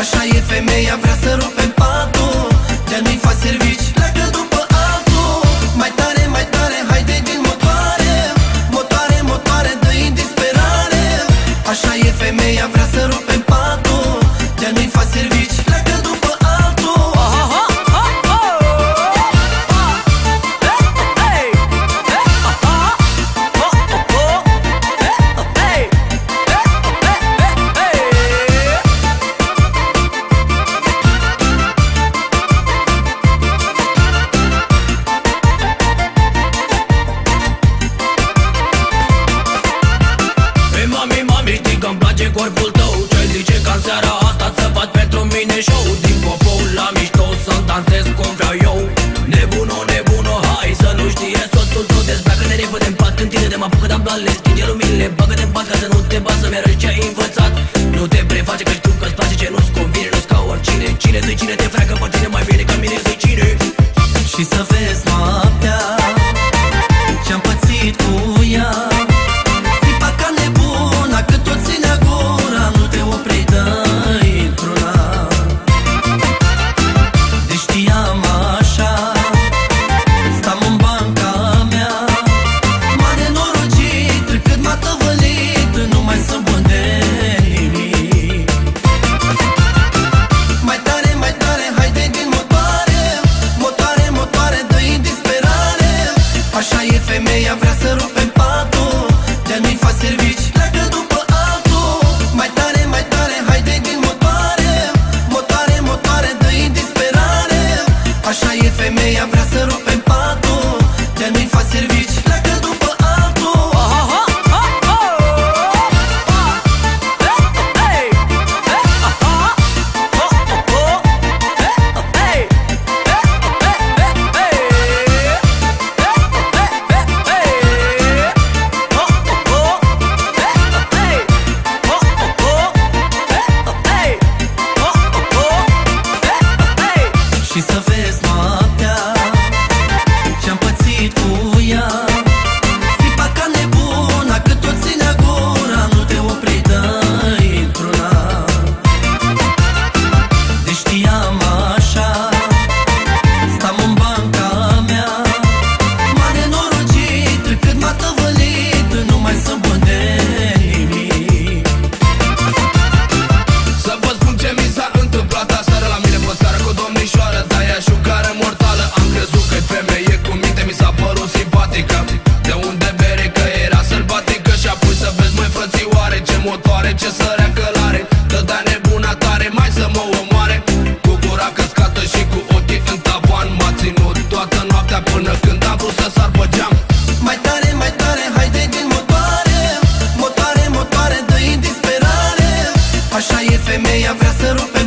Așa e femeia, vrea să rupe patul De nu-i faci servici, pleacă după vocale Stinge lumile, bagă-te în banca să nu te bază mi ce ai învățat. Nu te preface că tu că-ți place ce nu-ți convine Nu-ți ca oricine, cine de cine te freacă Pe tine mai bine ca mine de cine? Și să vezi noaptea e femeia, vrea să rupe. motoare Ce săreacă lare Dădea nebuna tare Mai să mă omoare. Cu gura căscată și cu ochii în tavan M-a ținut toată noaptea până când am vrut să sar pe geam. Mai tare, mai tare, haide din motoare. Motoare, motoare, dă-i disperare. Așa e femeia, vrea să rupe